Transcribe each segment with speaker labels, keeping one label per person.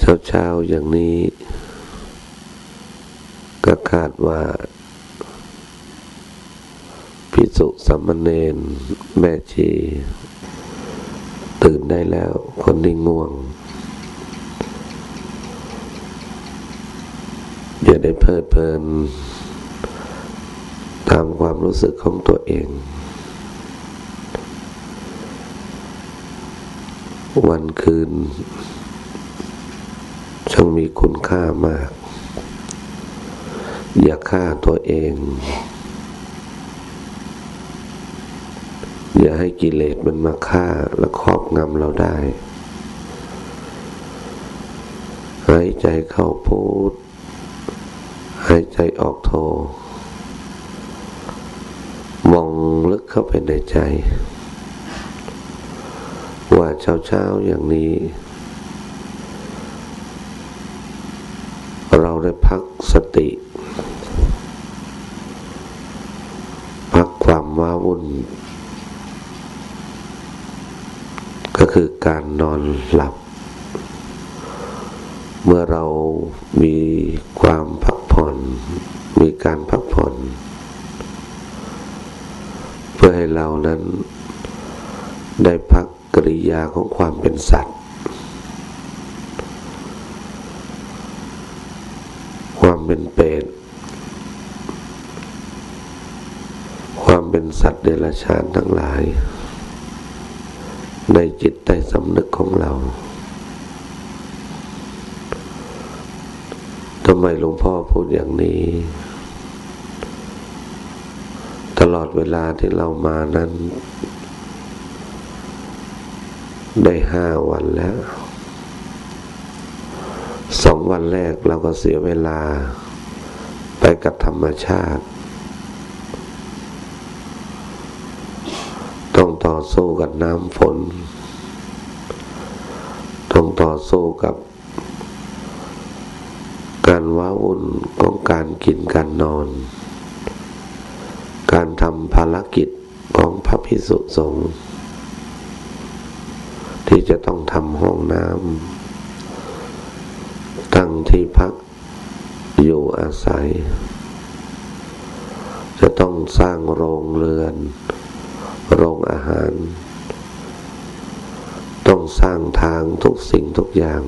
Speaker 1: เช้าๆอย่างนี้ ก็คาดว่าพิสุสัมมเนนแม่ชี ตื่นได้แล้ว คนที่ง่วง อย่าได้เพลิดเพลิน ตามความรู้สึกของตัวเอง วันคืน ช่างมีคุณค่ามาก อย่าฆ่าตัวเอง อย่าให้กิเลสมันมาฆ่าและครอบงำเราได้ หายใจเข้าพูด หายใจออกโท มองลึกเข้าไปในใจ ว่าเช้าๆอย่างนี้ เราได้พักสติ พักความว้าวุ่น การนอนหลับ เมื่อเรามีความพักผ่อน มีการพักผ่อน เพื่อให้เรานั้นได้พักกริยาของความเป็นสัตว์ ความเป็นเปรตความเป็นสัตว์เดรัจฉานทั้งหลาย ในจิตใต้สำนึกของเราทำไมหลวงพ่อพูดอย่างนี้ ตลอดเวลาที่เรามานั้น ได้ห้าวันแล้วสองวันแรกเราก็เสียเวลาไปกับธรรมชาติ ต้องต่อ สู้กับน้ำฝน ต้องต่อสู้กับ การว้าวุ่นของการกินการนอน การทำภารกิจของพระพิสุสงฆ์ที่จะต้องทำห้องน้ำตั้งที่พักอยู่อาศัย จะต้องสร้างโรงเรือน โรงอาหาร ต้องสร้างทางทุกสิ่งทุกอย่าง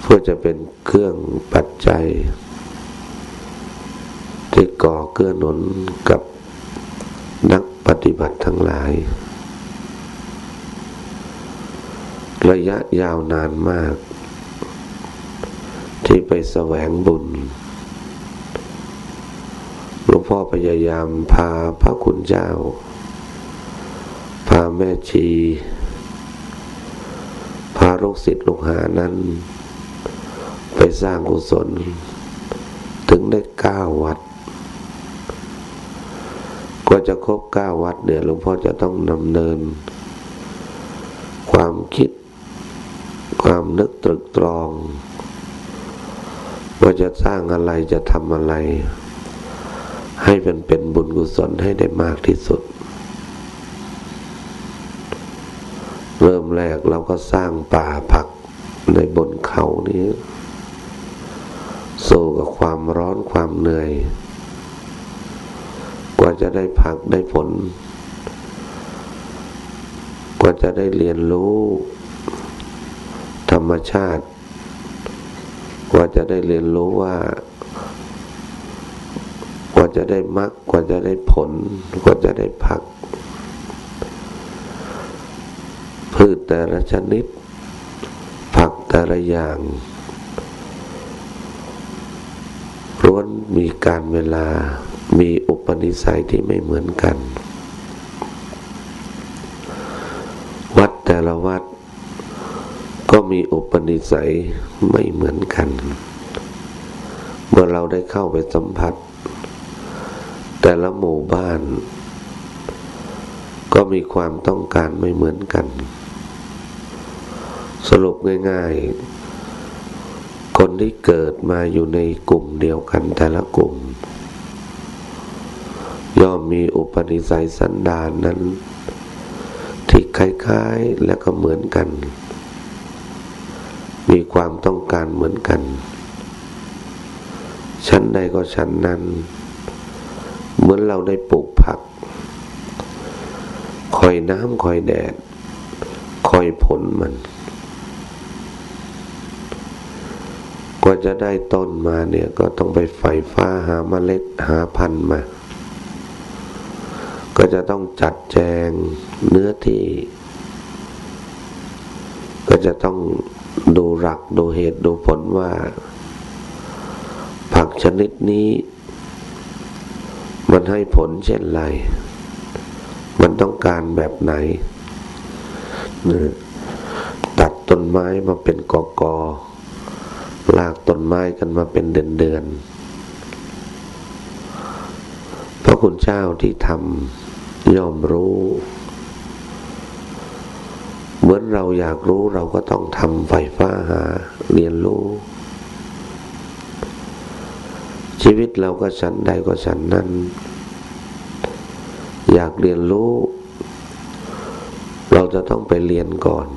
Speaker 1: เพื่อจะเป็นเครื่องปัจจัย ที่ก่อเกื้อหนุนกับนักปฏิบัติทั้งหลาย ระยะยาวนานมาก ที่ไปแสวงบุญ หลวงพ่อพยายามพาพระคุณเจ้า พาแม่ชี พาลูกศิษย์ลูกหานั้น ไปสร้างกุศล ถึงได้เก้าวัดกว่าจะครบเก้าวัดเนี่ยหลวงพ่อจะต้องนำเนิน ความคิด ความนึกตรึกตรอง ว่าจะสร้างอะไรจะทำอะไร ให้มันเป็นบุญกุศลให้ได้มากที่สุด เริ่มแรกเราก็สร้างป่าผักในบนเขานี้สู้กับความร้อนความเหนื่อย กว่าจะได้ผักได้ผล กว่าจะได้เรียนรู้ ธรรมชาติ กว่าจะได้เรียนรู้ว่ากว่า จะได้มรรคกว่าจะได้ผล กว่าจะได้ผัก พืชแต่ละชนิด ผักแต่ละอย่างล้วนมีการเวลามีอุปนิสัยที่ไม่เหมือนกัน วัดแต่ละวัด ก็มีอุปนิสัยไม่เหมือนกัน เมื่อเราได้เข้าไปสัมผัส แต่ละหมู่บ้าน ก็มีความต้องการไม่เหมือนกัน สรุปง่าย ๆ คนที่เกิดมาอยู่ในกลุ่มเดียวกันแต่ละกลุ่ม ย่อมมีอุปนิสัยสันดานนั้น ที่คล้ายๆและก็เหมือนกัน มีความต้องการเหมือนกัน ชั้นใดก็ชั้นนั้น เหมือนเราได้ปลูกผัก คอยน้ำคอยแดด คอยผลมัน กว่าจะได้ต้นมาเนี่ยก็ต้องไปไฟฟ้าหาเมล็ดหาพันธุ์มาก็จะต้องจัดแจงเนื้อที่ ก็จะต้องดูหลักดูเหตุดูผลว่า ผักชนิดนี้ มันให้ผลเช่นไร มันต้องการแบบไหน ตัดต้นไม้มาเป็นกอกอลากต้นไม้กันมาเป็นเดือนเดือนพระคุณเจ้าที่ทำย่อมรู้ เหมือนเราอยากรู้เราก็ต้องทำไฟฟ้าหา เรียนรู้ ชีวิตเราก็ฉันใดก็ฉันนั้น อยากเรียนรู้ เราจะต้องไปเรียนก่อน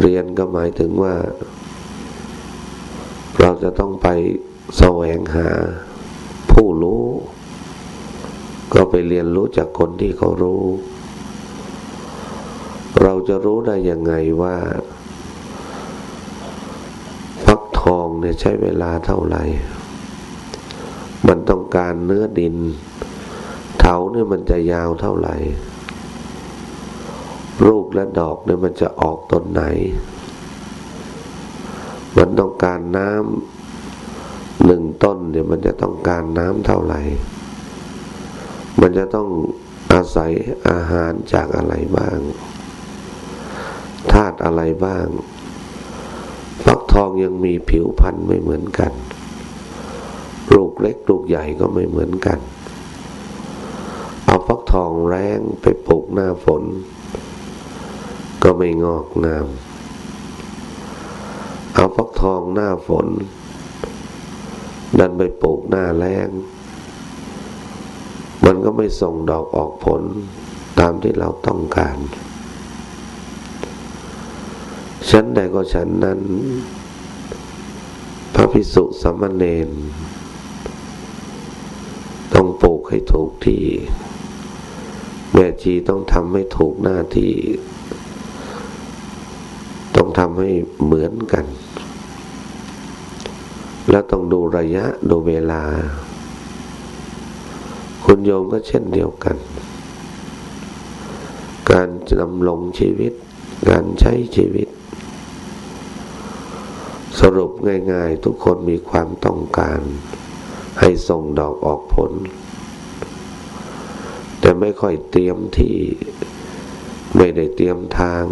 Speaker 1: เรียนก็หมายถึงว่า เราจะต้องไปแสวงหาผู้รู้ ก็ไปเรียนรู้จากคนที่เขารู้ เราจะรู้ได้ยังไงว่า ฟักทอง เนี่ยใช้เวลาเท่าไหร่ มันต้องการเนื้อดิน เถาเนี่ยมันจะยาวเท่าไหร่ลูกและดอกเนี่ยมันจะออกต้นไหน มันต้องการน้ำหนึ่งต้นเนี่ยมันจะต้องการน้ำเท่าไหร่ มันจะต้องอาศัยอาหารจากอะไรบ้างธาตุอะไรบ้าง ฟักทองยังมีผิวพันธุ์ไม่เหมือนกัน ลูกเล็กลูกใหญ่ก็ไม่เหมือนกัน เอาฟักทองแรงไปปลูกหน้าฝน ก็ไม่งอกงาม เอาฟักทองหน้าฝน ดันไปปลูกหน้าแรงมันก็ไม่ส่งดอกออกผลตามที่เราต้องการ ชั้นใดก็ชั้นนั้น พระพิสุสมเณรต้องปลูกให้ถูกที่ แม่ชีต้องทำให้ถูกหน้าที่ ต้องทำให้เหมือนกัน แล้วต้องดูระยะดูเวลา คุณโยมก็เช่นเดียวกัน การดำรงชีวิต การใช้ชีวิต สรุปง่ายๆ ทุกคนมีความต้องการ ให้ส่งดอกออกผล แต่ไม่ค่อยเตรียมที่ไม่ได้เตรียมทาง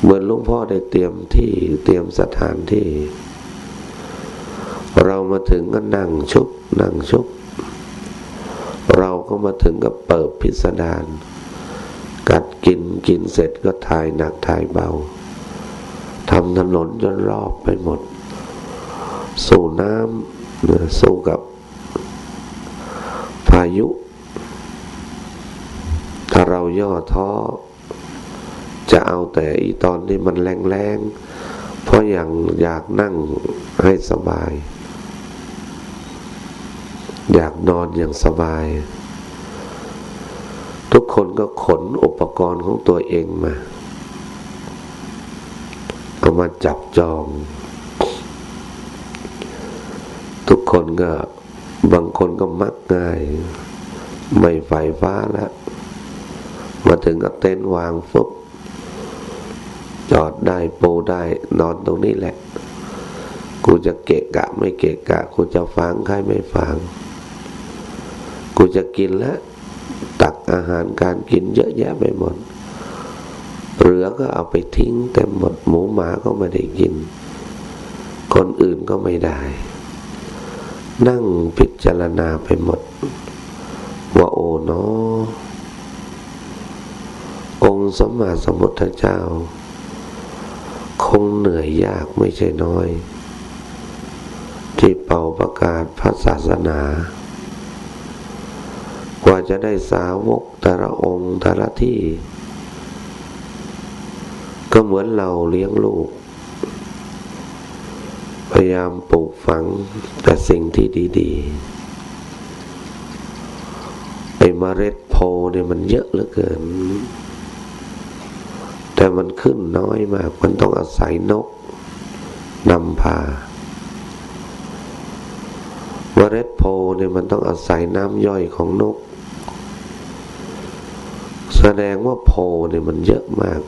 Speaker 1: เหมือนลุงพ่อได้เตรียมที่เตรียมสถานที่ เรามาถึงก็นั่งชุบนั่งชุบเราก็มาถึงกับเปิดพิสดารกัดกินกินเสร็จก็ถ่ายหนักถ่ายเบา ทำถนนจนรอบไปหมด สู่น้ำสู้กับพายุ ถ้าเราย่อท้อ จะเอาแต่อีตอนที่มันแรงๆ เพราะอย่างอยากนั่งให้สบาย อยากนอนอย่างสบาย ทุกคนก็ขนอุปกรณ์ของตัวเองมา ก็มาจับจอง ทุกคนก็บางคนก็มักง่าย ไม่ไฟฟ้าแล้วมาถึงก็เต้นวางฟุบจอดได้ปูได้นอนตรงนี้แหละ กูจะเกะกะ ไม่เกะกะ กูจะฟังใครไม่ฟัง กูจะกินแล้ว ตักอาหารการกินเยอะแยะไปหมด เหลือก็เอาไปทิ้งแต่หมดหมูหมาก็ไม่ได้กิน คนอื่นก็ไม่ได้ นั่งพิจารณาไปหมด ว่าโอ๋เนาะองค์สมมาสมุทธเจ้า คงเหนื่อยยากไม่ใช่น้อย ที่เป่าประกาศพระศาสนา กว่าจะได้สาวกแต่ละองค์แต่ละที่ ก็เหมือนเราเลี้ยงลูก พยายามปลูกฝังแต่สิ่งที่ดีๆไอ้มเมล็ดโพเนี่ยมันเยอะเหลือเกิน แต่มันขึ้นน้อยมาก มันต้องอาศัยนกนำพาเมล็ดโพเนี่ยมันต้องอาศัยน้ำย่อยของนก แสดงว่าโพเนี่ยมันเยอะมาก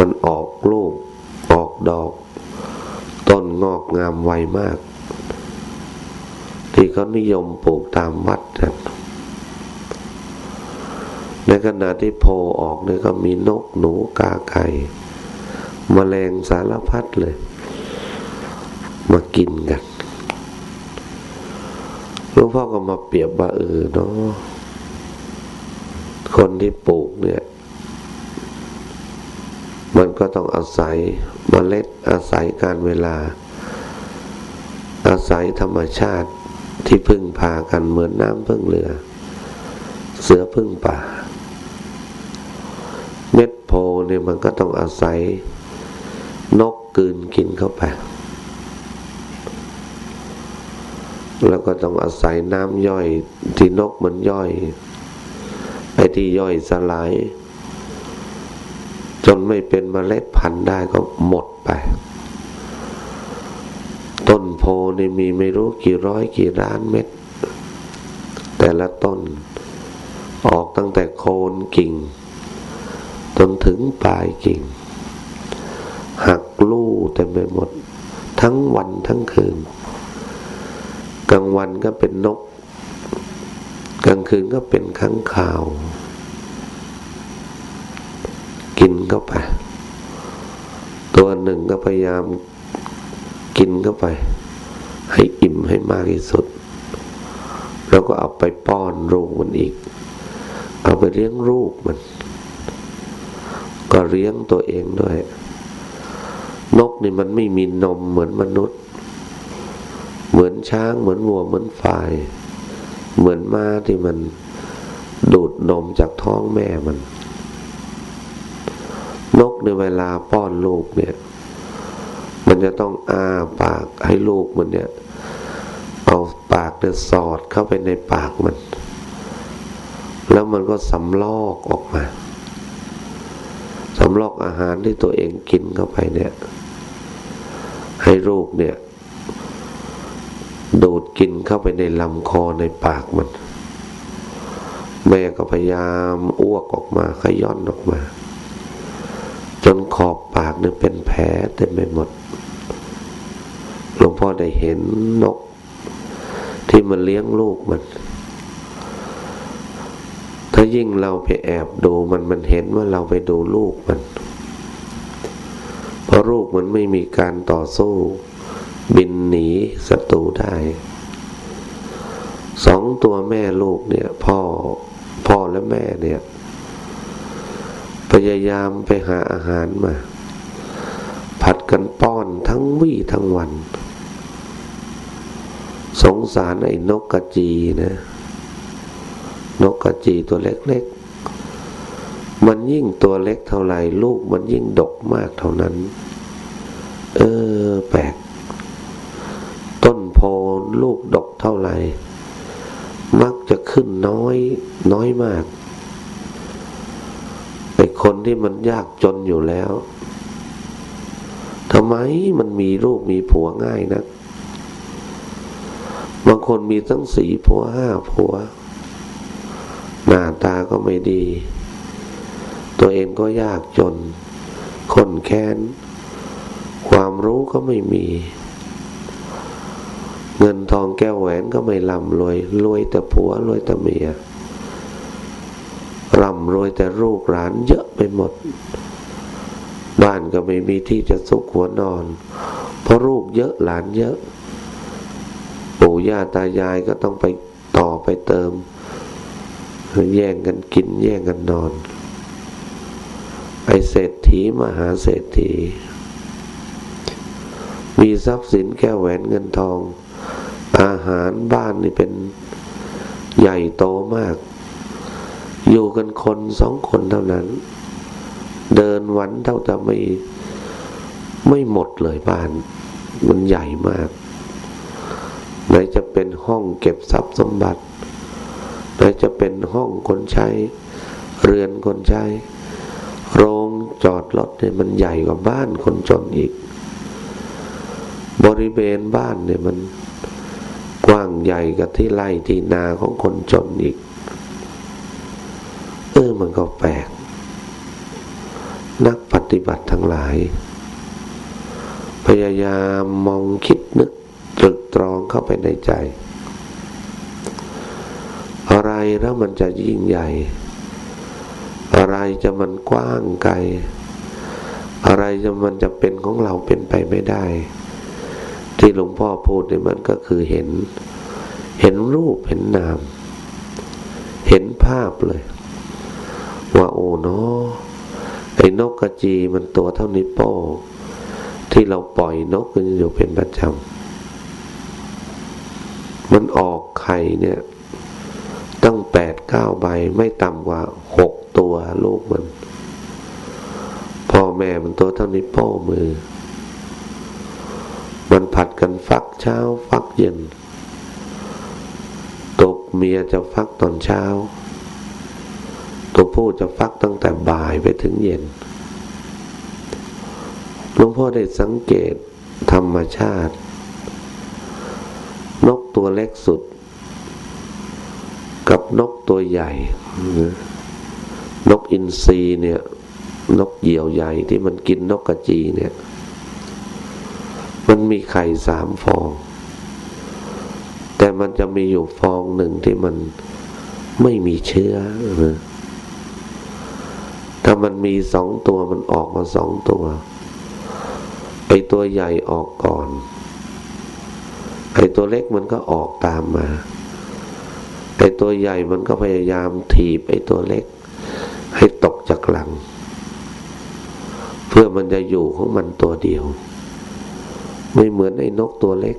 Speaker 1: มันออกลูก ออกดอก ต้นงอกงามไวมาก ที่เขานิยมปลูกตามวัดกันในขณะที่โพออกเนี่ยก็มีนกหนูกาไก่มแมลงสารพัดเลย มากินกันหลวงพ่อก็มาเปรียบว่าเออเนาะคนที่ปลูกเนี่ย มันก็ต้องอาศัยมเมล็ดอาศัยการเวลา อาศัยธรรมชาติที่พึ่งพากันเหมือนน้ำพึ่งเรือ เสือพึ่งป่า เม็ดโพเนี่ยมันก็ต้องอาศัย นกกืนกินเข้าไป แล้วก็ต้องอาศัยน้ำย่อยที่นกมันย่อยไอ้ที่ย่อยสลาย จนไม่เป็นเมล็ดพันธุ์ได้ก็หมดไป ต้นโพนี่มีไม่รู้กี่ร้อยกี่ล้านเม็ด แต่ละต้น ออกตั้งแต่โคนกิ่ง จนถึงปลายกิ่ง หักลู่เต็มไปหมด ทั้งวันทั้งคืน กลางวันก็เป็นนก กลางคืนก็เป็นข้างข่าว กิน เข้าไป ตัวหนึ่งก็พยายามกินเข้าไป ให้อิ่มให้มากที่สุด แล้วก็เอาไปป้อนลูกมันอีก เอาไปเลี้ยงลูกมัน ก็เลี้ยงตัวเองด้วย นกนี่มันไม่มีนมเหมือนมนุษย์ เหมือนช้างเหมือนวัวเหมือนฝ่าย เหมือนม้าที่มันดูดนมจากท้องแม่มัน ในเวลาป้อนลูกเนี่ย มันจะต้องอ้าปากให้ลูกมันเนี่ย เอาปากเนี่ยสอดเข้าไปในปากมัน แล้วมันก็สำลอกออกมาสำลอกอาหารที่ตัวเองกินเข้าไปเนี่ย ให้ลูกเนี่ย ดูดกินเข้าไปในลำคอในปากมัน แม่ก็พยายามอ้วกออกมาขย้อนออกมา จนขอบปากเนี่ยเป็นแผลเต็มไปหมด หลวงพ่อได้เห็นนก ที่มันเลี้ยงลูกมัน ถ้ายิ่งเราไปแอบดูมันมันเห็นว่าเราไปดูลูกมัน เพราะลูกมันไม่มีการต่อสู้ บินหนีศัตรูได้ สองตัวแม่ลูกเนี่ย พ่อพ่อและแม่เนี่ย พยายามไปหาอาหารมา ผัดกันป้อนทั้งวี่ทั้งวัน สงสารไอ้นกกระจีนะ นกกระจีตัวเล็กๆ มันยิ่งตัวเล็กเท่าไหร่ลูกมันยิ่งดกมากเท่านั้น เออ แปลก ต้นโพลูกดกเท่าไหร่ มักจะขึ้นน้อยน้อยมาก คนที่มันยากจนอยู่แล้วทำไมมันมีลูกมีผัวง่ายนะบางคนมีตั้งสี่ผัวห้าผัว หน้าตาก็ไม่ดี ตัวเองก็ยากจน คนแค้น ความรู้ก็ไม่มี เงินทองแก้วแหวนก็ไม่ร่ำรวยรวยแต่ผัวรวยแต่เมีย ร่ำรวยแต่ลูกหลานเยอะไปหมด บ้านก็ไม่มีที่จะซุกหัวนอน เพราะลูกเยอะหลานเยอะ ปู่ย่าตายายก็ต้องไปต่อไปเติมแย่งกันกินแย่งกันนอน ไอเศรษฐีมหาเศรษฐี มีทรัพย์สินแก้วแหวนเงินทอง อาหารบ้านนี่เป็นใหญ่โตมาก อยู่กันคนสองคนเท่านั้น เดินวันเท่าจะไม่ไม่หมดเลยบ้าน มันใหญ่มาก ไหนจะเป็นห้องเก็บทรัพย์สมบัติ ไหนจะเป็นห้องคนใช้ เรือนคนใช้ โรงจอดรถเนี่ยมันใหญ่กว่าบ้านคนจนอีก บริเวณบ้านเนี่ยมันกว้างใหญ่กับที่ไร่ที่นาของคนจนอีก เออมันก็แปลก นักปฏิบัติทั้งหลาย พยายามมองคิดนึกตรึกตรองเข้าไปในใจ อะไรแล้วมันจะยิ่งใหญ่ อะไรจะมันกว้างไกล อะไรจะมันจะเป็นของเราเป็นไปไม่ได้ ที่หลวงพ่อพูดเนี่ยมันก็คือเห็น เห็นรูปเห็นนาม เห็นภาพเลย ว่าโอ้เนาะไอ้นกกระจีมันตัวเท่านิ้วโป้ที่เราปล่อยนกกันอยู่เป็นประจำมันออกไข่เนี่ย ตั้งแปดเก้าใบไม่ต่ำกว่าหกตัวลูกมันพ่อแม่มันตัวเท่านี้โป้มือ มันผัดกันฟักเช้าฟักเย็น ตกเมียจะฟักตอนเช้า ตัวผู้จะฟักตั้งแต่บ่ายไปถึงเย็นหลวงพ่อได้สังเกตธรรมชาติ นกตัวเล็กสุด กับนกตัวใหญ่ นกอินทรีเนี่ย นกเหยี่ยวใหญ่ที่มันกินนกกระจีเนี่ย มันมีไข่สามฟอง แต่มันจะมีอยู่ฟองหนึ่งที่มันไม่มีเชื้อนะ ถ้ามันมีสองตัวมันออกมาสองตัว ไอตัวใหญ่ออกก่อน ไอตัวเล็กมันก็ออกตามมา ไอตัวใหญ่มันก็พยายามถีบไอตัวเล็ก ให้ตกจากหลัง เพื่อมันจะอยู่ของมันตัวเดียว ไม่เหมือนไอ้นกตัวเล็ก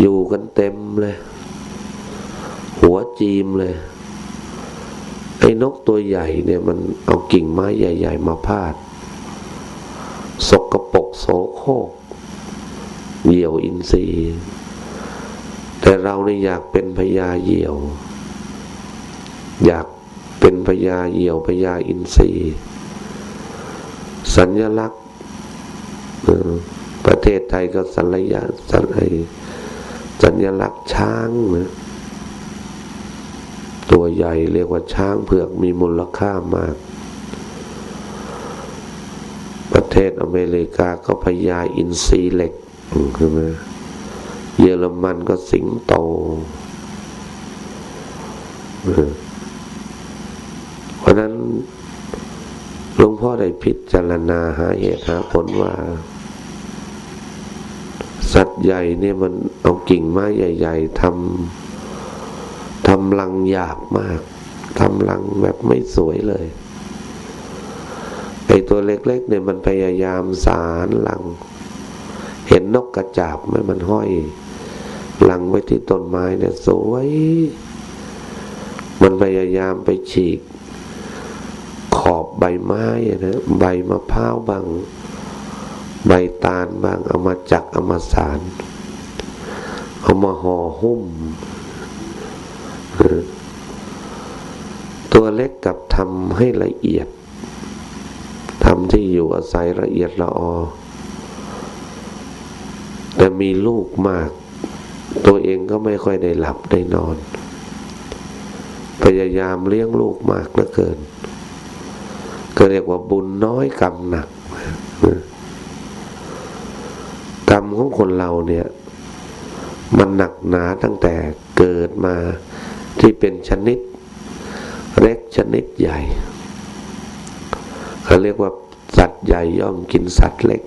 Speaker 1: อยู่กันเต็มเลย หัวจีมเลย ไอ้นกตัวใหญ่เนี่ยมันเอากิ่งไม้ใหญ่ ๆ มาพาด สกปรกโสโครกเหยี่ยวอินทรีย์ แต่เราเนี่ยอยากเป็นพญาเหยี่ยว อยากเป็นพญาเหยี่ยวพญาอินทรีย์ สัญลักษณ์ประเทศไทยก็สัญญาสัญสัญลักษณ์ช้างนะ ตัวใหญ่เรียกว่าช้างเผือกมีมูลค่ามาก ประเทศอเมริกาก็พญาอินทรีเหล็กใช่ไหมเยอรมันก็สิงโตเพราะนั้นหลวงพ่อได้พิจารณาหาเหตุหาผลว่า สัตว์ใหญ่เนี่ยมันเอากิ่งไม้ใหญ่ ๆทำ ทำรังหยาบมากทำรังแบบไม่สวยเลยไอตัวเล็กๆเนี่ยมันพยายามสารลัง เห็นนกกระจาบไหมมันห้อยลังไว้ที่ต้นไม้เนี่ยสวย มันพยายามไปฉีก ขอบใบไม้นะใบมะพร้าวบางใบตาลบางเอามาจักเอามาสารเอามาห่อหุ้ม ตัวเล็กกับทำให้ละเอียดทำที่อยู่อาศัยละเอียดละออ แต่มีลูกมาก ตัวเองก็ไม่ค่อยได้หลับได้นอน พยายามเลี้ยงลูกมากเหลือเกิน ก็เรียกว่าบุญน้อยกรรมหนัก กรรมของคนเราเนี่ย มันหนักหนาตั้งแต่เกิดมา ที่เป็นชนิดเล็กชนิดใหญ่เขาเรียกว่าสัตว์ใหญ่ย่อมกินสัตว์เล็ก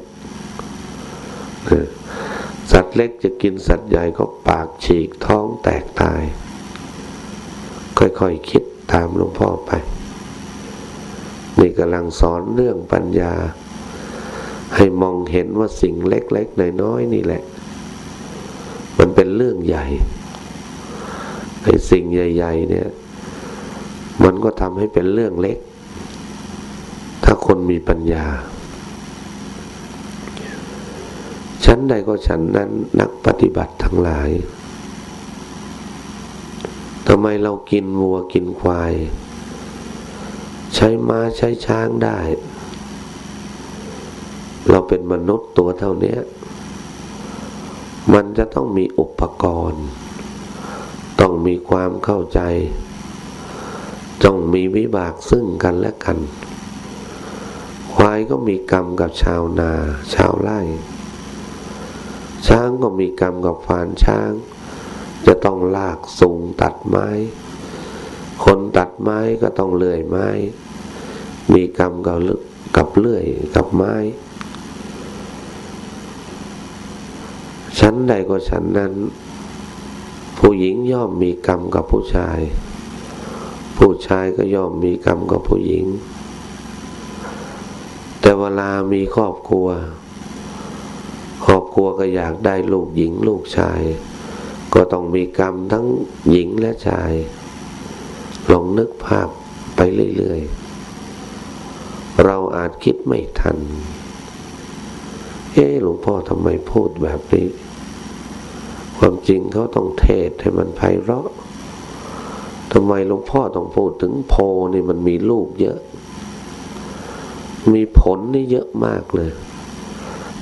Speaker 1: สัตว์เล็กจะกินสัตว์ใหญ่ก็ปากฉีกท้องแตกตาย ค่อยๆคคิดตามหลวงพ่อไป นี่กำลังสอนเรื่องปัญญา ให้มองเห็นว่าสิ่งเล็กๆน้อยๆนี่แหละ มันเป็นเรื่องใหญ่ ไอ้สิ่งใหญ่ ๆ เนี่ย มันก็ทำให้เป็นเรื่องเล็กทคนมีปัญญาฉันใดก็ฉันนั้นนักปฏิบัติทั้งหลายทำไมเรากินวัวกินควาย ใช้ม้าใช้ช้างได้ เราเป็นมนุษย์ตัวเท่านี้มันจะต้องมีอุปกรณ์ ต้องมีความเข้าใจ ต้องมีวิบากซึ่งกันและกัน ควายก็มีกรรมกับชาวนา ชาวไร่ ช้างก็มีกรรมกับฟานช้าง จะต้องลากสูงตัดไม้ คนตัดไม้ก็ต้องเลื่อยไม้ มีกรรมกับกับเลื่อยกับไม้ชั้นใดก็ชั้นนั้น ผู้หญิงย่อมมีกรรมกับผู้ชาย ผู้ชายก็ย่อมมีกรรมกับผู้หญิง แต่เวลามีครอบครัว ครอบครัวก็อยากได้ลูกหญิงลูกชาย ก็ต้องมีกรรมทั้งหญิงและชาย ลองนึกภาพไปเรื่อยๆ เราอาจคิดไม่ทันเฮ้หลวงพ่อทำไมพูดแบบนี้ ความจริงเขาต้องเทศให้มันไพเราะทำไมหลวงพ่อต้องพูดถึงโพนี่มันมีลูกเยอะ มีผลนี่เยอะมากเลย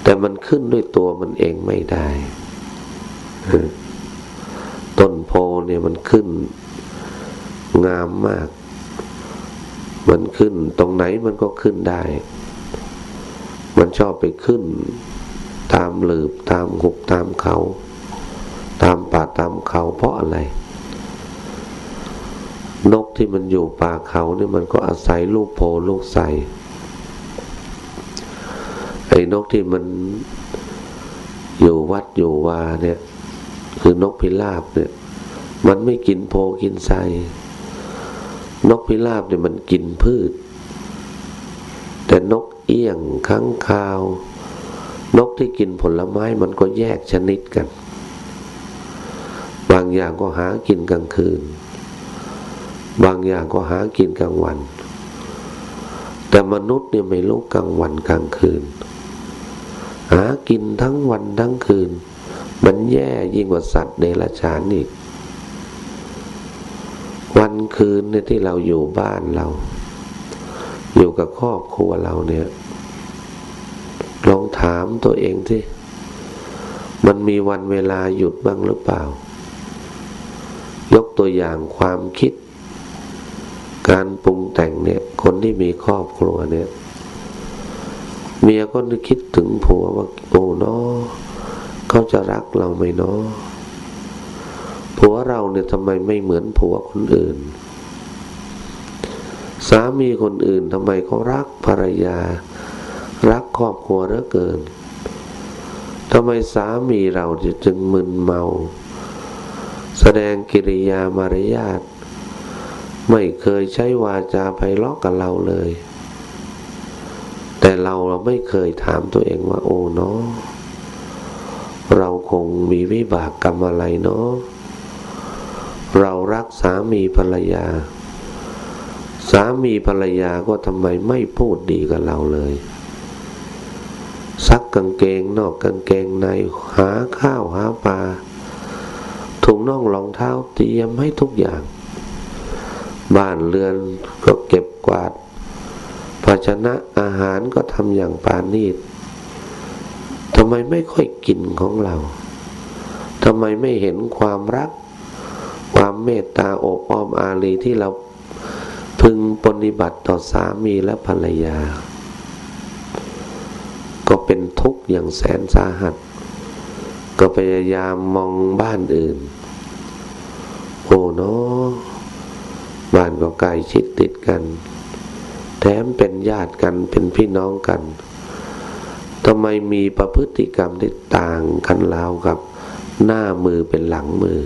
Speaker 1: แต่มันขึ้นด้วยตัวมันเองไม่ได้ ต้นโพเนี่ยมันขึ้นงามมาก มันขึ้นตรงไหนมันก็ขึ้นได้ มันชอบไปขึ้น ตามหลืบตามหุบตามเขา ตามป่าตามเขาเพราะอะไร นกที่มันอยู่ป่าเขาเนี่ยมันก็อาศัยลูกโพลูกใสไอ้นกที่มันอยู่วัดอยู่วาเนี่ย คือนกพิราบเนี่ย มันไม่กินโพกินไสนกพิราบเนี่ยมันกินพืช แต่นกเอี้ยงข้างคาว นกที่กินผลไม้มันก็แยกชนิดกัน บางอย่างก็หากินกลางคืน บางอย่างก็หากินกลางวัน แต่มนุษย์เนี่ยไม่รู้กลางวันกลางคืน หากินทั้งวันทั้งคืน มันแย่ยิ่งกว่าสัตว์เดรัจฉานอีก วันคืนในที่เราอยู่บ้านเรา อยู่กับครอบครัวเราเนี่ยลองถามตัวเองที่มันมีวันเวลาหยุดบ้างหรือเปล่า ตัวอย่างความคิด การปรุงแต่งเนี่ย คนที่มีครอบครัวเนี่ย เมียก็นึกคิดถึงผัวว่าโอ้เนาะเขาจะรักเราไหมเนาะผัวเราเนี่ยทำไมไม่เหมือนผัวคนอื่น สามีคนอื่นทำไมเขารักภรรยา รักครอบครัวเหลือเกินทำไมสามีเราจะจึงมึนเมา แสดงกิริยามารยาทไม่เคยใช้วาจาไพเราะกับเราเลย แต่เราเราไม่เคยถามตัวเองว่า โอ้เนาะเราคงมีวิบากกรรมอะไรเนาะเรารักสามีภรรยา สามีภรรยาก็ทำไมไม่พูดดีกับเราเลยซักกางเกงนอกกางเกงในหาข้าวหาปลา ถุงน่องรองเท้าเตรียมให้ทุกอย่าง บ้านเรือนก็เก็บกวาด ภาชนะอาหารก็ทำอย่างปานีตทำไมไม่ค่อยกินของเราทำไมไม่เห็นความรัก ความเมตตาอบอ้อมอารีที่เราพึงปฏิบัติต่อสามีและภรรยา ก็เป็นทุกข์อย่างแสนสาหัส ก็พยายามมองบ้านอื่น โอ้เนาะบ้านก็ใกล้ชิดติดกัน แถมเป็นญาติกันเป็นพี่น้องกันทำไมมีประพฤติกรรมที่ต่างกันราวกับหน้ามือเป็นหลังมือ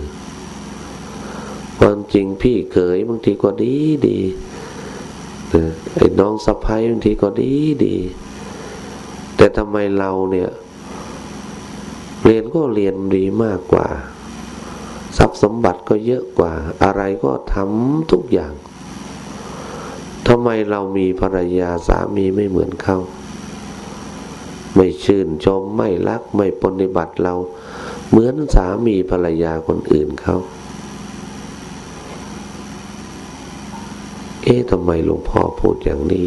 Speaker 1: ความจริงพี่เขยบางทีก็ดีดีไอ้น้องสะพ้ายบางทีก็ดีดี แต่ทำไมเราเนี่ย เรียนก็เรียนดีมากกว่า ทรัพย์สมบัติก็เยอะกว่า อะไรก็ทำทุกอย่างทำไมเรามีภรรยาสามีไม่เหมือนเขาไม่ชื่นชมไม่รักไม่ปฏิบัติเรา เหมือนสามีภรรยาคนอื่นเขาเอ๊ะทำไมหลวงพ่อพูดอย่างนี้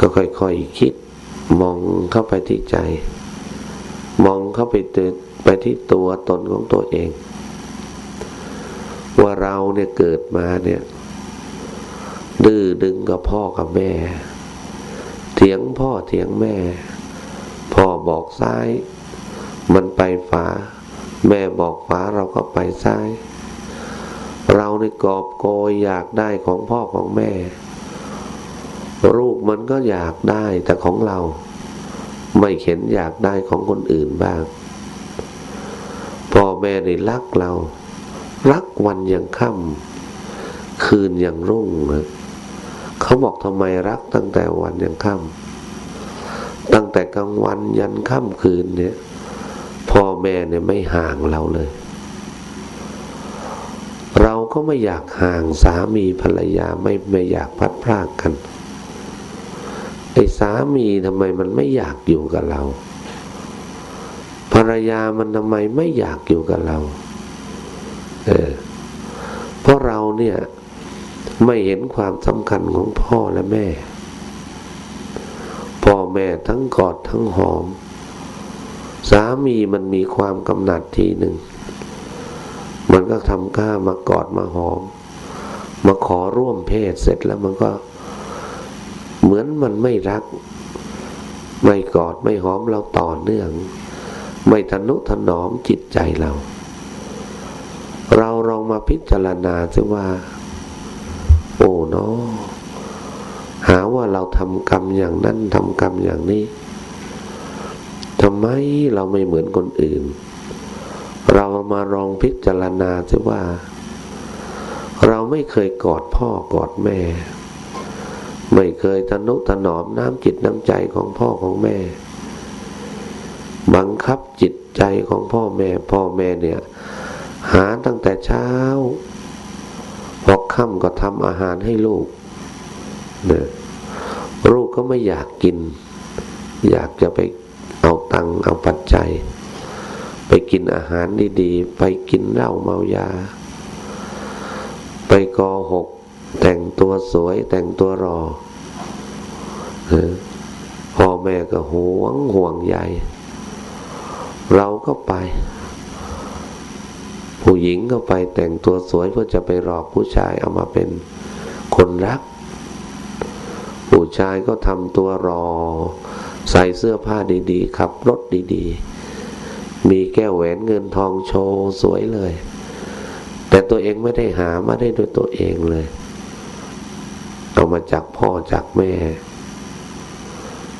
Speaker 1: ก็ค่อยๆคคิดมองเข้าไปที่ใจ มองเข้าไปไปที่ตัวตนของตัวเอง ว่าเราเนี่ยเกิดมาเนี่ย ดื้อดึงกับพ่อกับแม่ เถียงพ่อเถียงแม่ พ่อบอกซ้าย มันไปฝา แม่บอกฝาเราก็ไปซ้าย เราในกอบโกยอยากได้ของพ่อของแม่ ลูกมันก็อยากได้แต่ของเรา ไม่เข็นอยากได้ของคนอื่นบ้าง พ่อแม่ได้รักเรา รักวันยังค่ำคืนยังรุ่งนะเขาบอกทำไมรักตั้งแต่วันยันค่ำตั้งแต่กลางวันยันค่ำคืนเนี่ยพ่อแม่เนี่ยไม่ห่างเราเลย เราก็ไม่อยากห่างสามีภรรยาไม่ไม่อยากพัดพรากกัน อ้สามีทำไมมันไม่อยากอยู่กับเรา ภรรยามันทำไมไม่อยากอยู่กับเรา เออ เพราะเราเนี่ยไม่เห็นความสำคัญของพ่อและแม่ พ่อแม่ทั้งกอดทั้งหอม สามีมันมีความกำหนัดทีหนึ่ง มันก็ทำก้ามากอดมาหอม มาขอร่วมเพศเสร็จแล้วมันก็ เหมือนมันไม่รัก ไม่กอดไม่หอมเราต่อเนื่อง ไม่ทนุถนอมจิตใจเรา เราลองมาพิจารณาสิว่า โอ้เนาะหาว่าเราทำกรรมอย่างนั้นทำกรรมอย่างนี้ทำไมเราไม่เหมือนคนอื่น เรามาลองพิจารณาสิว่า เราไม่เคยกอดพ่อกอดแม่ ไม่เคยทนุถนอมน้ำจิตน้ำใจของพ่อของแม่ บังคับจิตใจของพ่อแม่ พ่อแม่เนี่ย หาตั้งแต่เช้าพอค่ำก็ทำอาหารให้ลูกเนี่ยลูกก็ไม่อยากกิน อยากจะไปเอาตังเอาปัจจัย ไปกินอาหารดีๆ ไปกินเหล้าเมายา ไปกอหกแต่งตัวสวยแต่งตัวรอ พ่อแม่ก็หวงห่วงใหญ่เราก็ไป ผู้หญิงก็ไปแต่งตัวสวยเพื่อจะไปหลอกผู้ชายเอามาเป็นคนรัก ผู้ชายก็ทำตัวรอ ใส่เสื้อผ้าดีๆขับรถดีๆ มีแก้วแหวนเงินทองโชว์สวยเลย แต่ตัวเองไม่ได้หามาได้ด้วยตัวเองเลย เอามาจากพ่อจากแม่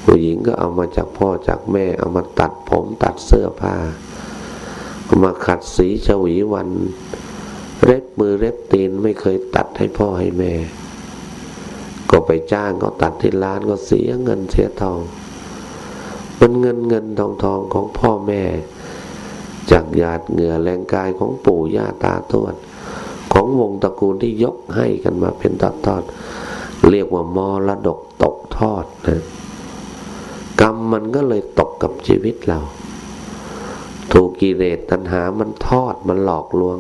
Speaker 1: ผู้หญิงก็เอามาจากพ่อจากแม่ เอามาตัดผมตัดเสื้อผ้ามาขัดสีฉวีวันเล็บมือเล็บตีนไม่เคยตัดให้พ่อให้แม่ ก็ไปจ้างก็ตัดที่ร้านก็เสียเงินเสียทอง มันเงินเงินทองทองของพ่อแม่ จากหยาดเหงื่อแรงกายของปู่ย่าตาทวดของวงตระกูลที่ยกให้กันมาเป็นตอดทอด เรียกว่ามรดกตกทอดนะ มันก็เลยตกกับชีวิตเรา ถูกกิเลสตัณหามันทอดมันหลอกลวง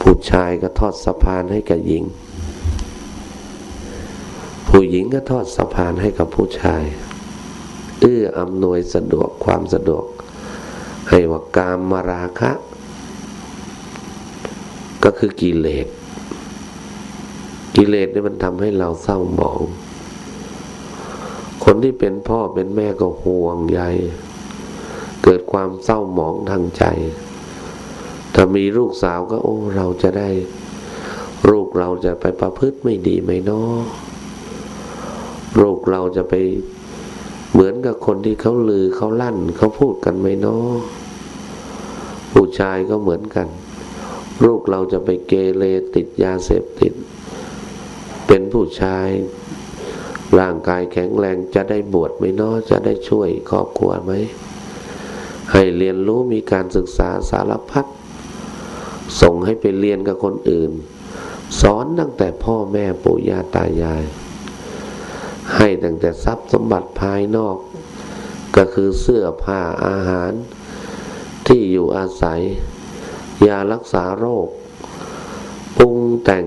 Speaker 1: ผู้ชายก็ทอดสะพานให้กับหญิง ผู้หญิงก็ทอดสะพานให้กับผู้ชาย เอื้ออำนวยสะดวกความสะดวก ให้ว่ากามมาราคะ ก็คือกิเลสกิเลสนี่มันทำให้เราเศร้าหมอง คนที่เป็นพ่อเป็นแม่ก็ห่วงใยเกิดความเศร้าหมองทางใจ ถ้ามีลูกสาวก็โอ้เราจะได้ ลูกเราจะไปประพฤติไม่ดีไหมเนาะลูกเราจะไปเหมือนกับคนที่เขาลือเขาลั่นเขาพูดกันไหมเนาะผู้ชายก็เหมือนกัน ลูกเราจะไปเกเรติดยาเสพติด เป็นผู้ชาย ร่างกายแข็งแรงจะได้บวชไหมเนาะจะได้ช่วยครอบครัวไหม ให้เรียนรู้มีการศึกษาสารพัดส่งให้ไปเรียนกับคนอื่น สอนตั้งแต่พ่อแม่ปู่ย่าตายาย ให้ตั้งแต่ทรัพย์สมบัติภายนอก ก็คือเสื้อผ้าอาหาร ที่อยู่อาศัย ยารักษาโรคปรุงแต่ง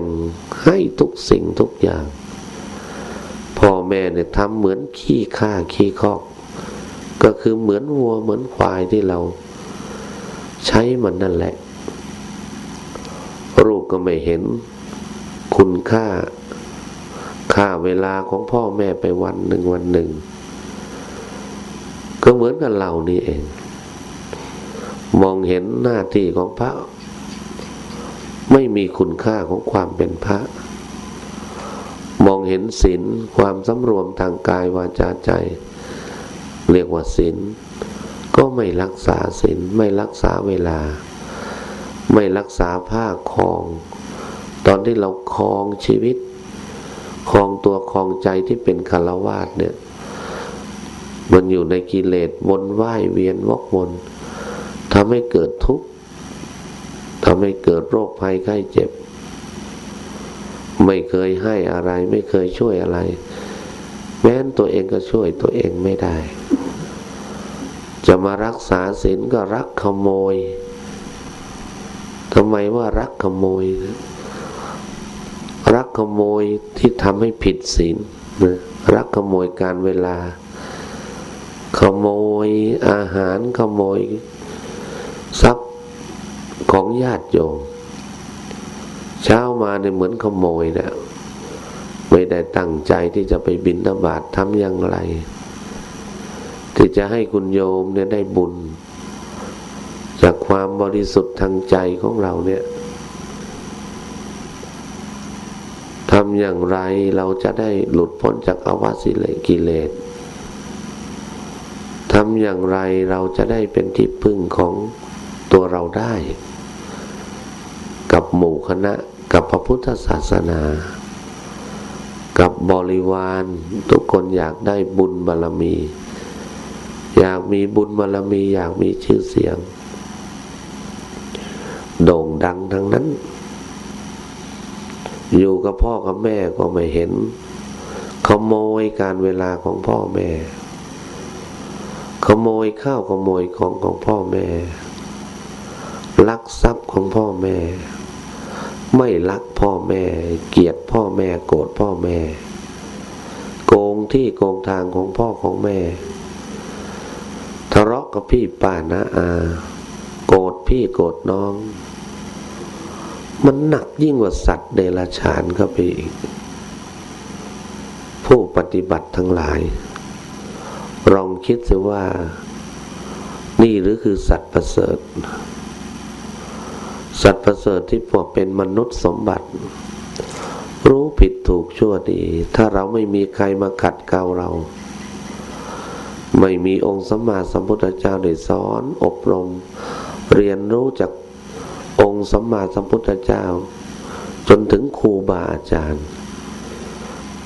Speaker 1: ให้ทุกสิ่งทุกอย่าง แม่เนี่ยทำเหมือนขี้ข้าขี้คอก ก็คือเหมือนวัวเหมือนควายที่เรา ใช้มันนั่นแหละ ลูกก็ไม่เห็น คุณค่า ค่าเวลาของพ่อแม่ไปวันหนึ่งวันหนึ่ง ก็เหมือนกับเรานี่เอง มองเห็นหน้าที่ของพระ ไม่มีคุณค่าของความเป็นพระ เห็นศีลความสำรวมทางกายวาจาใจ เรียกว่าศีลก็ไม่รักษาศีลไม่รักษาเวลา ไม่รักษาผ้าคลอง ตอนที่เราคลองชีวิตคลองตัวคลองใจที่เป็นคารวาสเนี่ย มันอยู่ในกิเลสวนว่ายเวียนวกวนทำให้เกิดทุกข์ทำให้เกิดโรคภัยไข้เจ็บ ไม่เคยให้อะไร ไม่เคยช่วยอะไร แม้นตัวเองก็ช่วยตัวเองไม่ได้ จะมารักษาศีลก็รักขโมยทำไมว่ารักขโมย รักขโมยที่ทำให้ผิดศีลนะรักขโมยการเวลา ขโมยอาหารขโมยทรัพย์ของญาติโยม เช้ามาเนี่ยเหมือนขโมยเนะไม่ได้ตั้งใจที่จะไปบินทบาททำอย่างไร ที่จะให้คุณโยมเนี่ยได้บุญ จากความบริสุทธิ์ทางใจของเราเนี่ยทำอย่างไรเราจะได้หลุดพ้นจากอวสิเลกิเลสทำอย่างไรเราจะได้เป็นที่พึ่งของตัวเราได้ กับหมู่คณะ กับพระพุทธศาสนา กับบริวารทุกคนอยากได้บุญบารรมี อยากมีบุญบารรมี อยากมีชื่อเสียง โด่งดังทั้งนั้น อยู่กับพ่อกับแม่ก็ไม่เห็น ขโมยการเวลาของพ่อแม่ ขโมยข้าวขโมยของของพ่อแม่ลักทรัพย์ของพ่อแม่ ไม่รักพ่อแม่ เกลียดพ่อแม่โกรธพ่อแม่ โกงที่โกงทางของพ่อของแม่ ทะเลาะกับพี่ป้านะอา โกรธพี่โกรธน้อง มันหนักยิ่งกว่าสัตว์เดรัจฉานเข้าไปอีก ผู้ปฏิบัติทั้งหลายลองคิดสิว่า นี่หรือคือสัตว์ประเสริฐ สัตว์ประเสริฐที่พวกเป็นมนุษย์สมบัติ รู้ผิดถูกชั่วดี ถ้าเราไม่มีใครมาขัดเกลาเรา ไม่มีองค์สัมมาสัมพุทธเจ้าได้สอน อบรม เรียนรู้จากองค์สัมมาสัมพุทธเจ้า จนถึงครูบาอาจารย์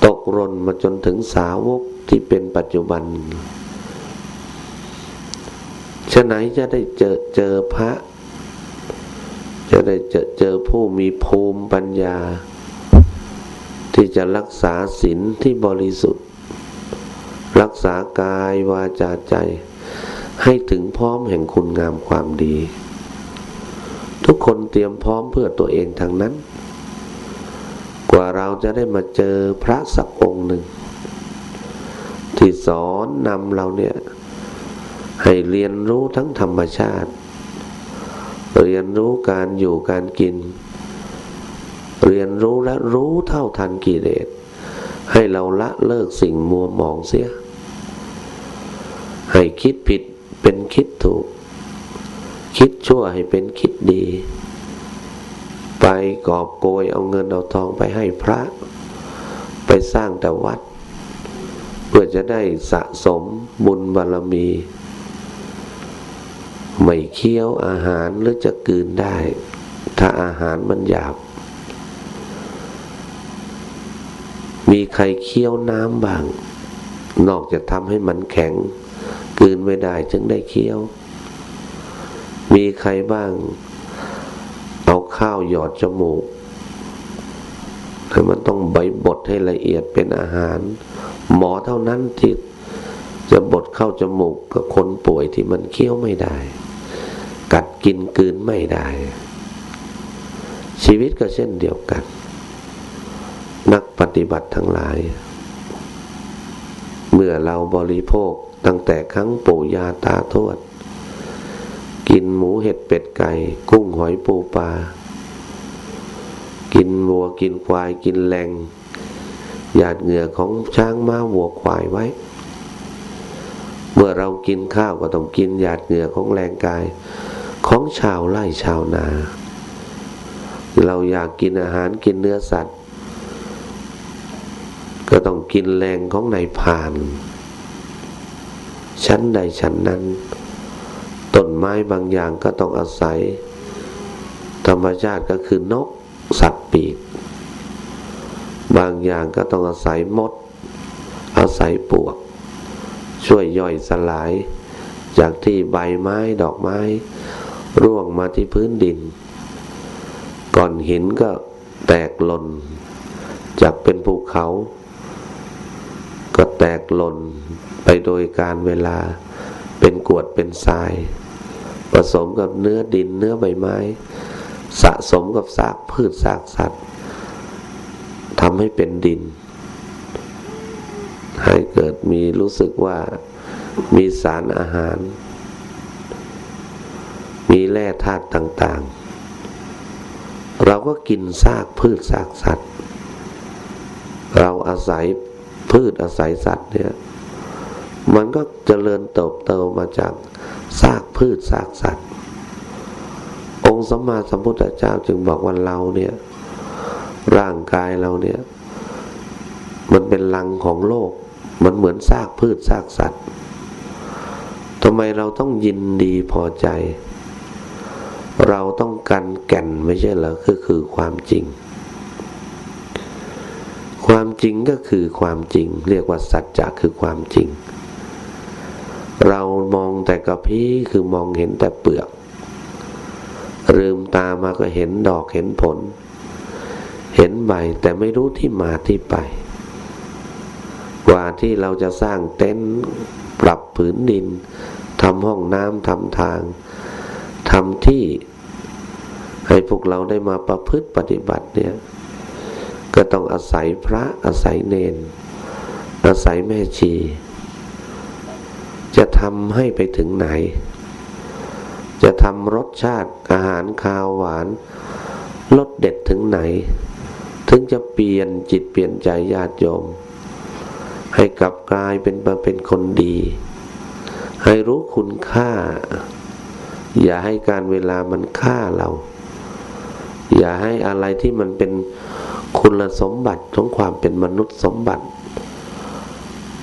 Speaker 1: ตกรนมาจนถึงสาวกที่เป็นปัจจุบันฉะไหนจะได้เจอเจอพระ จะได้เจอเจอผู้มีภูมิปัญญา ที่จะรักษาศีลที่บริสุทธิ์ รักษากายวาจาใจ ให้ถึงพร้อมแห่งคุณงามความดี ทุกคนเตรียมพร้อมเพื่อตัวเองทางนั้น กว่าเราจะได้มาเจอพระสักองค์หนึ่ง ที่สอนนำเราเนี่ย ให้เรียนรู้ทั้งธรรมชาติ เรียนรู้การอยู่การกิน เรียนรู้และรู้เท่าทันกิเลสให้เราละเลิกสิ่งมัวหมองเสีย ให้คิดผิดเป็นคิดถูก คิดชั่วให้เป็นคิดดี ไปกอบโกยเอาเงินเอาทองไปให้พระ ไปสร้างแต่วัด เพื่อจะได้สะสมบุญบารรมี ไม่เคี้ยวอาหารหรือจะกืนได้ ถ้าอาหารมันหยาบ มีใครเคี้ยวน้ำบ้าง นอกจากทำให้มันแข็งกืนไม่ได้จึงได้เคี้ยว มีใครบ้าง เอาข้าวหยอดจมูกแต่มันต้องใบบดให้ละเอียดเป็นอาหาร หมอเท่านั้นที่จะบดเข้าจมูกกับคนป่วยที่มันเคี้ยวไม่ได้ กัดกินกืนไม่ได้ ชีวิตก็เช่นเดียวกัน นักปฏิบัติทั้งหลาย เมื่อเราบริโภคตั้งแต่ครั้งปู่ย่าตาทวด กินหมูเห็ดเป็ดไก่ กุ้งหอยปูปลากินวัวกินควายกินแรงหยาดเหงื่อของช้างม้าวัวควายไว้ เมื่อเรากินข้าวก็ต้องกินหยาดเหงื่อของแรงกาย ของชาวไร่ชาวนา เราอยากกินอาหารกินเนื้อสัตว์ ก็ต้องกินแรงของนายพาน ชั้นใดชั้นนั้น ต้นไม้บางอย่างก็ต้องอาศัย ธรรมชาติก็คือนกสัตว์ปีก บางอย่างก็ต้องอาศัยมด อาศัยปวก ช่วยย่อยสลายจากที่ใบไม้ดอกไม้ ร่วงมาที่พื้นดิน ก่อนหินก็แตกหล่นจากเป็นภูเขา ก็แตกหล่นไปโดยการเวลาเป็นกวดเป็นทราย ผสมกับเนื้อดินเนื้อใบไม้ สะสมกับซากพืชซากสัตว์ทำให้เป็นดิน ให้เกิดมีรู้สึกว่ามีสารอาหาร ร่ธาตุต่างๆ เราก็กินซากพืชซากสัตว์ เราอาศัยพืชอาศัยสัตว์เนี่ยมันก็เจริญเติบโตมาจากซากพืชซากสัตว์ องค์สมมาสัมพุทธเจ้าจึงบอกว่าเราเนี่ย ร่างกายเราเนี่ย มันเป็นลังของโลก มันเหมือนซากพืชซากสัตว์ทำไมเราต้องยินดีพอใจ เราต้องกันแก่นไม่ใช่เหรอคือคือความจริง ความจริงก็คือความจริง เรียกว่าสัจจะคือความจริง เรามองแต่กระพี้คือมองเห็นแต่เปลือกลืมตามาก็เห็นดอกเห็นผล เห็นใบแต่ไม่รู้ที่มาที่ไป กว่าที่เราจะสร้างเต็นท์ปรับผืนดินทำห้องน้ำทำทาง ทำที่ให้พวกเราได้มาประพฤติปฏิบัติเนี่ย ก็ต้องอาศัยพระอาศัยเนน อาศัยแม่ชี จะทำให้ไปถึงไหน จะทำรสชาติอาหารคาวหวานรสเด็ดถึงไหน ถึงจะเปลี่ยนจิตเปลี่ยนใจญาติโยม ให้กลับกลายเป็นมาเป็นคนดี ให้รู้คุณค่า อย่าให้การเวลามันฆ่าเรา อย่าให้อะไรที่มันเป็นคุณสมบัติของความเป็นมนุษย์สมบัติ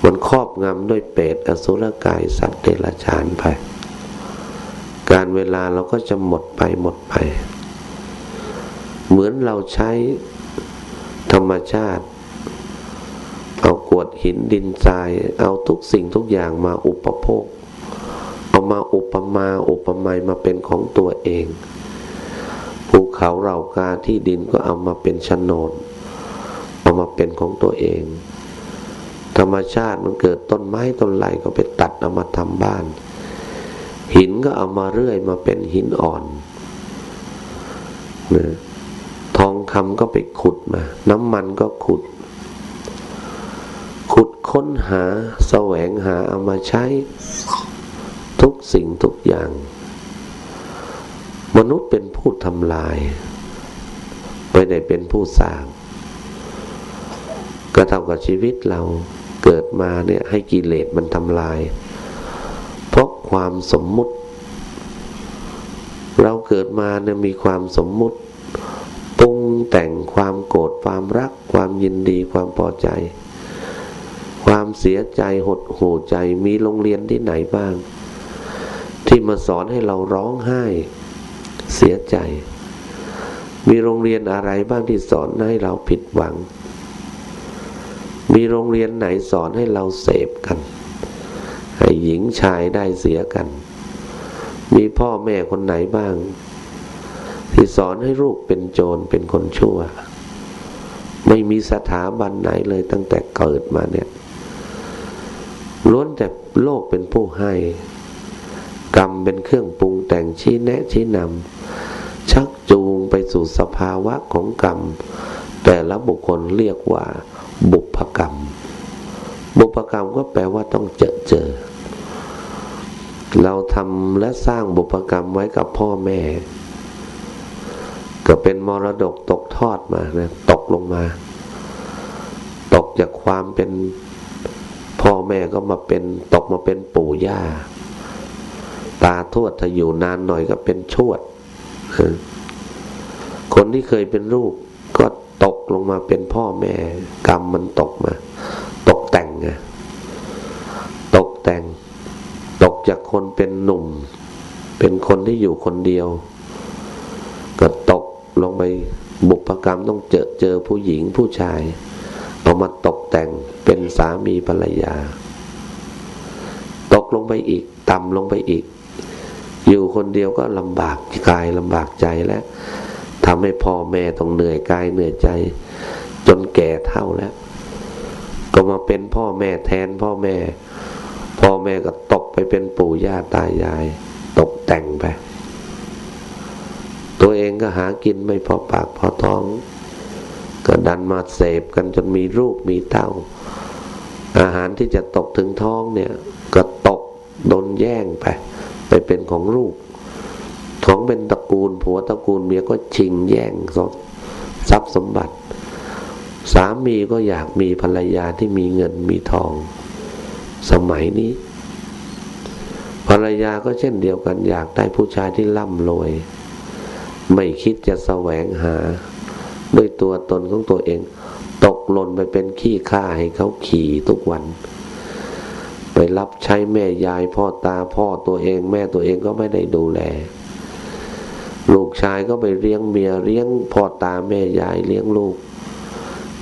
Speaker 1: มันครอบงำด้วยเปรตอสุรกายสัตว์เดรัจฉานไป การเวลาเราก็จะหมดไปหมดไป เหมือนเราใช้ธรรมชาติ เอากวดหินดินทราย เอาทุกสิ่งทุกอย่างมาอุปโภค เอามาอุปมาอุปไมยมาเป็นของตัวเองภูเขาเรากาที่ดินก็เอามาเป็นโฉนดเอามาเป็นของตัวเอง ธรรมชาติมันเกิดต้นไม้ต้นไหลก็ไปตัดเอามาทำบ้าน หินก็เอามาเรื่อยมาเป็นหินอ่อนนะทองคำก็ไปขุดมา น้ำมันก็ขุด ขุดค้นหาแสวงหาเอามาใช้ ทุกสิ่งทุกอย่าง มนุษย์เป็นผู้ทำลาย ไม่ได้เป็นผู้สร้างก็เท่ากับชีวิตเราเกิดมาเนี่ยให้กิเลสมันทำลาย เพราะความสมมุติ เราเกิดมาเนี่ยมีความสมมุติปรุงแต่งความโกรธความรัก ความยินดีความพอใจ ความเสียใจหดหู่ใจมีโรงเรียนที่ไหนบ้าง ที่มาสอนให้เราร้องไห้ เสียใจ มีโรงเรียนอะไรบ้างที่สอนให้เราผิดหวัง มีโรงเรียนไหนสอนให้เราเสพกันให้หญิงชายได้เสียกัน มีพ่อแม่คนไหนบ้าง ที่สอนให้ลูกเป็นโจรเป็นคนชั่ว ไม่มีสถาบันไหนเลยตั้งแต่เกิดมาเนี่ยล้วนแต่โลกเป็นผู้ให้ กรรมเป็นเครื่องปรุงแต่งชี้แนะชี้นำชักจูงไปสู่สภาวะของกรรม แต่ละบุคคลเรียกว่า บุพกรรม บุพกรรมก็แปลว่าต้องเจอเจอ เราทำและสร้างบุพกรรมไว้กับพ่อแม่ ก็เป็นมรดกตกทอดมานะตกลงมา ตกจากความเป็นพ่อแม่ก็มาเป็นตกมาเป็นปู่ย่า ตาทวดถ้าอยู่นานหน่อยก็เป็นชวด คนที่เคยเป็นลูกก็ตกลงมาเป็นพ่อแม่ กรรมมันตกมา ตกแต่งไงตกแต่ง ตกจากคนเป็นหนุ่ม เป็นคนที่อยู่คนเดียว ก็ตกลงไปบุพกรรมต้องเจอเจอผู้หญิงผู้ชายเอามาตกแต่งเป็นสามีภรรยา ตกลงไปอีก ต่ำลงไปอีก อยู่คนเดียวก็ลำบากกายลำบากใจแล้วทำให้พ่อแม่ต้องเหนื่อยกายเหนื่อยใจ จนแก่เท่าแล้ว ก็มาเป็นพ่อแม่แทนพ่อแม่ พ่อแม่ก็ตกไปเป็นปู่ย่าตายาย ตกแต่งไป ตัวเองก็หากินไม่พอปากพอท้อง ก็ดันมาเสพกันจนมีรูปมีเต้า อาหารที่จะตกถึงท้องเนี่ย ก็ตกโดนแย่งไป ไปเป็นของลูกของเป็นตระกูลผัวตระกูลเมียก็ชิงแย่งทรัพย์สมบัติ สามีก็อยากมีภรรยาที่มีเงินมีทอง สมัยนี้ ภรรยาก็เช่นเดียวกันอยากได้ผู้ชายที่ร่ำรวย ไม่คิดจะแสวงหา ด้วยตัวตนของตัวเอง ตกหล่นไปเป็นขี้ข้าให้เขาขี่ทุกวัน ไปรับใช้แม่ยายพ่อตาพ่อตัวเอง แม่ตัวเองก็ไม่ได้ดูแล ลูกชายก็ไปเลี้ยงเมียเลี้ยงพ่อตาแม่ยายเลี้ยงลูก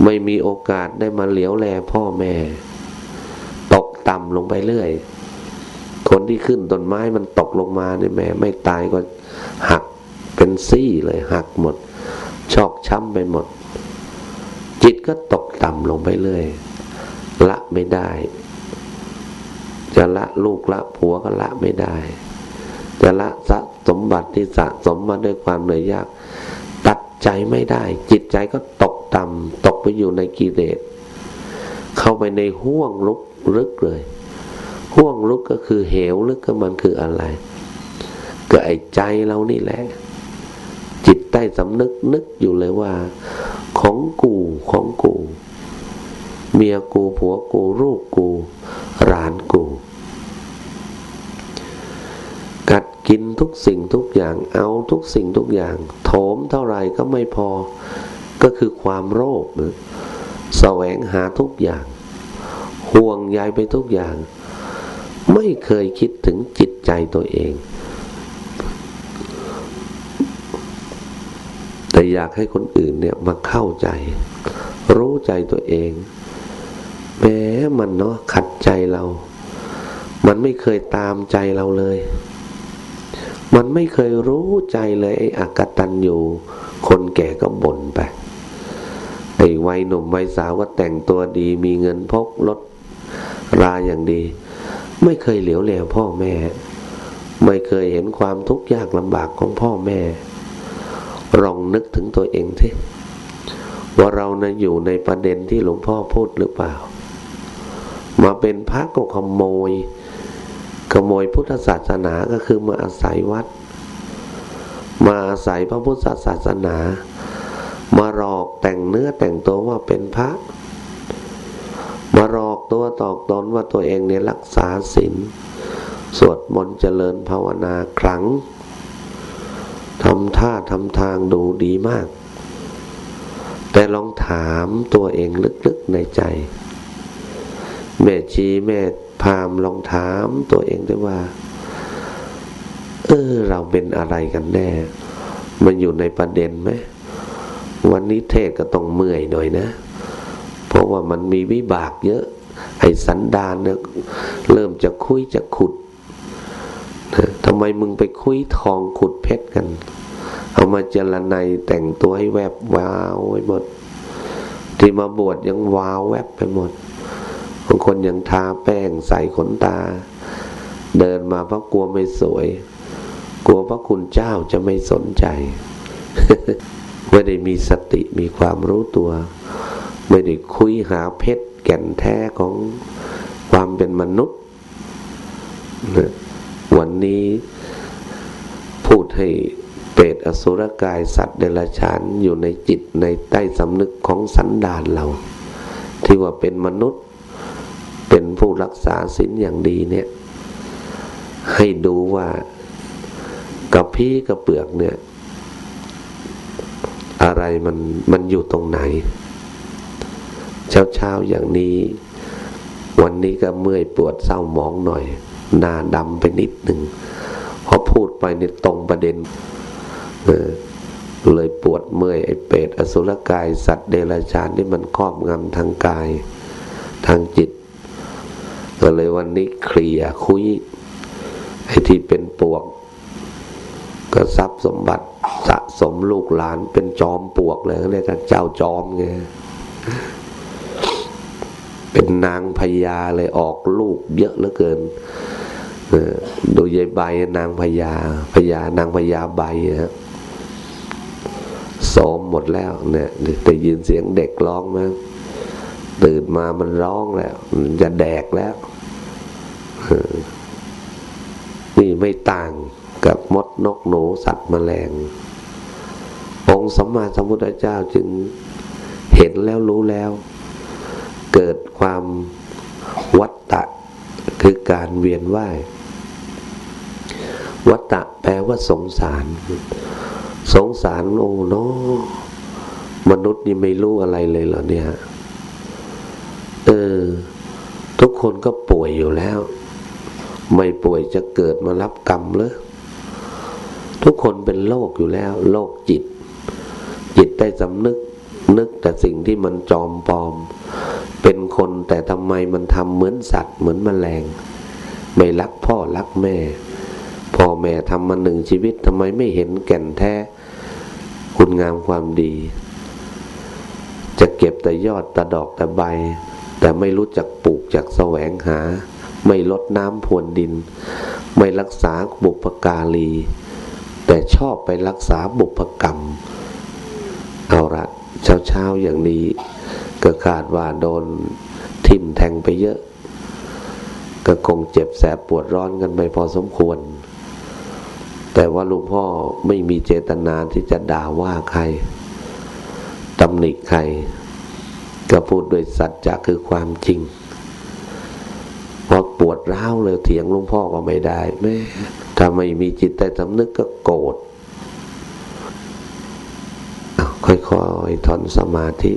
Speaker 1: ไม่มีโอกาสได้มาเหลียวแลพ่อแม่ ตกต่ำลงไปเรื่อย คนที่ขึ้นต้นไม้มันตกลงมาเนี่ยแม่ไม่ตายก็หักเป็นซี่เลยหักหมด ชอกช้ำไปหมด จิตก็ตกต่ำลงไปเรื่อยละไม่ได้ จะละลูกละผัวก็ละไม่ได้ จะละสะสมบัติที่สะสมมาด้วยความเหนื่อยยาก ตัดใจไม่ได้ จิตใจก็ตกต่ำตกไปอยู่ในกิเลสเข้าไปในห่วงลุกลึกเลยห่วงลุกก็คือเหวลึกก็มันคืออะไรก็ไอ้ใจเรานี่แหละ จิตใต้สำนึกนึกอยู่เลยว่า ของกูของกู เมียกูผัวกูลูกกูร้านกู กัดกินทุกสิ่งทุกอย่างเอาทุกสิ่งทุกอย่าง โถมเท่าไรก็ไม่พอ ก็คือความโลภแสวงหาทุกอย่าง ห่วงใยไปทุกอย่าง ไม่เคยคิดถึงจิตใจตัวเอง แต่อยากให้คนอื่นเนี่ยมาเข้าใจ รู้ใจตัวเอง แม้มันเนาะขัดใจเรา มันไม่เคยตามใจเราเลย มันไม่เคยรู้ใจเลยไอ้อกตันอยู่ คนแก่ก็บ่นไป ไอ้วัยหนุ่มวัยสาวก็แต่งตัวดีมีเงินพกรถราอย่างดี ไม่เคยเหลียวแลพ่อแม่ ไม่เคยเห็นความทุกข์ยากลำบากของพ่อแม่ลองนึกถึงตัวเองที่ว่าเรานะอยู่ในประเด็นที่หลวงพ่อพูดหรือเปล่า มาเป็นพระก็ขโมย ขโมยพุทธศาสนาก็คือมาอาศัยวัด มาอาศัยพระพุทธศาสนา มาหลอกแต่งเนื้อแต่งตัวว่าเป็นพระ มาหลอกตัวตอกตนว่าตัวเองเนี่ยรักษาศีลสวดมนต์เจริญภาวนาครั้งทำท่าทำทางดูดีมาก แต่ลองถามตัวเองลึกๆในใจ แม่ชีแม่พามลองถามตัวเองด้วยว่า เออ เราเป็นอะไรกันแน่ มันอยู่ในประเด็นไหมวันนี้เทศก็ต้องเมื่อยหน่อยนะ เพราะว่ามันมีวิบากเยอะ ไอ้สันดานเนี่ยเริ่มจะคุยจะขุดทำไมมึงไปคุยทองขุดเพชรกัน เอามาเจรไนแต่งตัวให้แวบวาวไว้หมดทที่มาบวชยังวาวแวบไปหมด บางคนยังทาแป้งใส่ขนตา เดินมาเพราะกลัวไม่สวย กลัวพระคุณเจ้าจะไม่สนใจไม่ได้มีสติมีความรู้ตัว ไม่ได้คุยหาเพชรแก่นแท้ของความเป็นมนุษย์ วันนี้พูดให้เปรตอสุรกายสัตว์เดรัจฉานอยู่ในจิตในใต้สำนึกของสันดานเรา ที่ว่าเป็นมนุษย์ เป็นผู้รักษาศีลอย่างดีเนี่ย ให้ดูว่ากับพี่กับเปลือกเนี่ย อะไรมันมันอยู่ตรงไหน เช้าเช้าอย่างนี้ วันนี้ก็เมื่อยปวดเศร้าหมองหน่อย หน้าดำไปนิดหนึ่งพอพูดไปในตรงประเด็นเลยปวดเมื่อยไอเปรตอสุรกาย สัตว์เดรัจฉานที่มันครอบงำทางกาย ทางจิต ก็เลยวันนี้เคลียคุยไอ้ที่เป็นปวกก็ทรัพย์สมบัติสะสมลูกหลานเป็นจอมปวกเลยเรียกกันเจ้าจอมไงเป็นนางพญาเลยออกลูกเยอะเหลือเกินดูยายใบนางพญาพญานางพญาใบฮะสมหมดแล้วเนี่ยแต่ยินเสียงเด็กร้องมั้งตื่นมามันร้องแล้ว จะแดกแล้ว นี่ไม่ต่างกับมดนกหนูสัตว์แมลง องค์สัมมาสัมพุทธเจ้าจึงเห็นแล้วรู้แล้ว เกิดความวัตตะคือการเวียนว่าย วัตตะแปลว่าสงสาร สงสารโอ้เนาะมนุษย์นี่ไม่รู้อะไรเลยเหรอเนี่ย เออ ทุกคนก็ป่วยอยู่แล้ว ไม่ป่วยจะเกิดมารับกรรมเลยทุกคนเป็นโรคอยู่แล้ว โรคจิต จิตได้สำนึกนึกแต่สิ่งที่มันจอมปลอม เป็นคนแต่ทำไมมันทำเหมือนสัตว์เหมือนมแมลง ไม่รักพ่อรักแม่ พ่อแม่ทำมาหนึ่งชีวิตทำไมไม่เห็นแก่นแท้ คุณงามความดี จะเก็บแต่ยอดแต่ดอกแต่ใบ แต่ไม่รู้จักปลูกจากแสวงหา ไม่ลดน้ำพวนดิน ไม่รักษาบุปการี แต่ชอบไปรักษาบุพกรรม เอาละเช้าเช้าอย่างนี้ก็ขาดว่าโดนทิ่มแทงไปเยอะ ก็คงเจ็บแสบปวดร้อนกันไปพอสมควร แต่ว่าลุงพ่อไม่มีเจตนาที่จะด่าว่าใครตำหนิใคร ก็พูดโดยสัจจะคือความจริง พอปวดร้าวเลยเถียงลุงพ่อก็ไม่ได้แม่ถ้าไม่มีจิตใต้สำนึกก็โกรธค่อยๆทอนสมาธิ